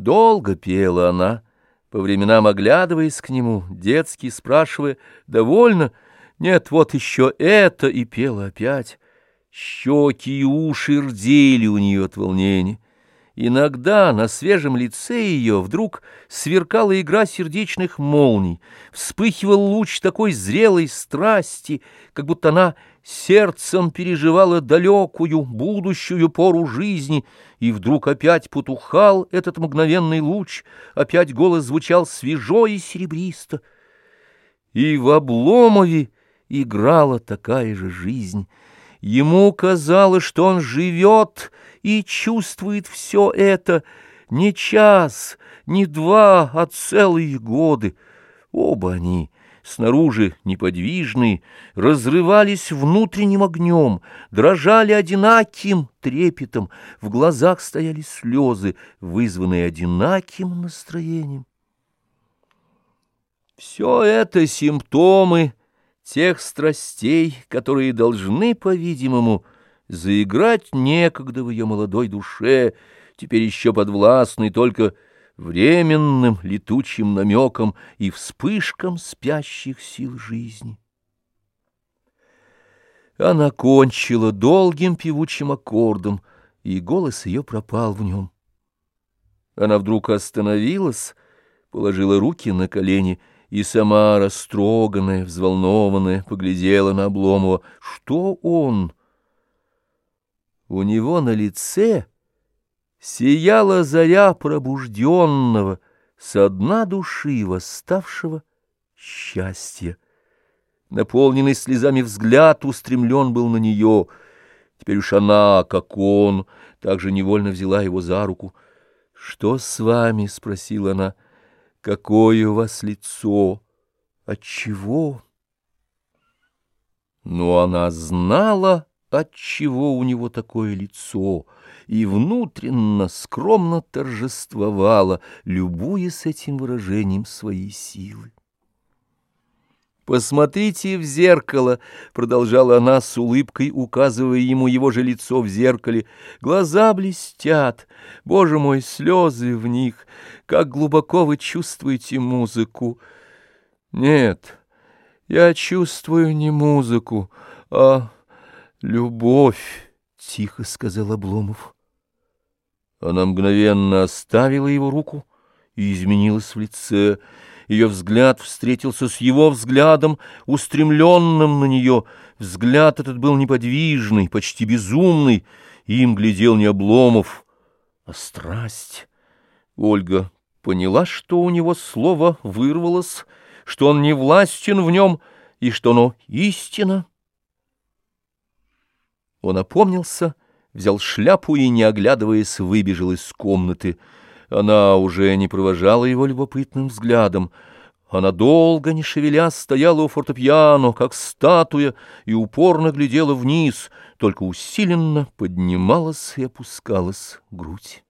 Долго пела она, по временам оглядываясь к нему, детски спрашивая, «Довольно? Нет, вот еще это!» и пела опять. Щеки и уши рдели у нее от волнения. Иногда на свежем лице ее вдруг сверкала игра сердечных молний, вспыхивал луч такой зрелой страсти, как будто она сердцем переживала далекую, будущую пору жизни, и вдруг опять потухал этот мгновенный луч, опять голос звучал свежо и серебристо. И в Обломове играла такая же жизнь. Ему казалось, что он живет и чувствует все это не час, не два, а целые годы. Оба они, снаружи неподвижные, разрывались внутренним огнем, дрожали одинаким трепетом, в глазах стояли слезы, вызванные одинаким настроением. Все это симптомы тех страстей, которые должны, по-видимому, заиграть некогда в ее молодой душе, теперь еще подвластной только временным летучим намеком и вспышкам спящих сил жизни. Она кончила долгим певучим аккордом, и голос ее пропал в нем. Она вдруг остановилась, положила руки на колени и сама, растроганная, взволнованная, поглядела на Обломова. Что он? У него на лице сияла заря пробужденного, со дна души восставшего счастья. Наполненный слезами взгляд устремлен был на нее. Теперь уж она, как он, также невольно взяла его за руку. — Что с вами? — спросила она. — Какое у вас лицо? Отчего? Но она знала, отчего у него такое лицо, и внутренно скромно торжествовала, любуясь этим выражением своей силы. «Посмотрите в зеркало», — продолжала она с улыбкой, указывая ему его же лицо в зеркале. «Глаза блестят, боже мой, слезы в них. Как глубоко вы чувствуете музыку!» «Нет, я чувствую не музыку, а любовь», — тихо сказал Обломов. Она мгновенно оставила его руку и изменилась в лице, — ее взгляд встретился с его взглядом, устремленным на нее. Взгляд этот был неподвижный, почти безумный. Им глядел не Обломов, а страсть. Ольга поняла, что у него слово вырвалось, что он не властен в нем и что оно истина. Он опомнился, взял шляпу и, не оглядываясь, выбежал из комнаты. Она уже не провожала его любопытным взглядом. Она долго, не шевеля, стояла у фортепиано, как статуя, и упорно глядела вниз, только усиленно поднималась и опускалась грудь.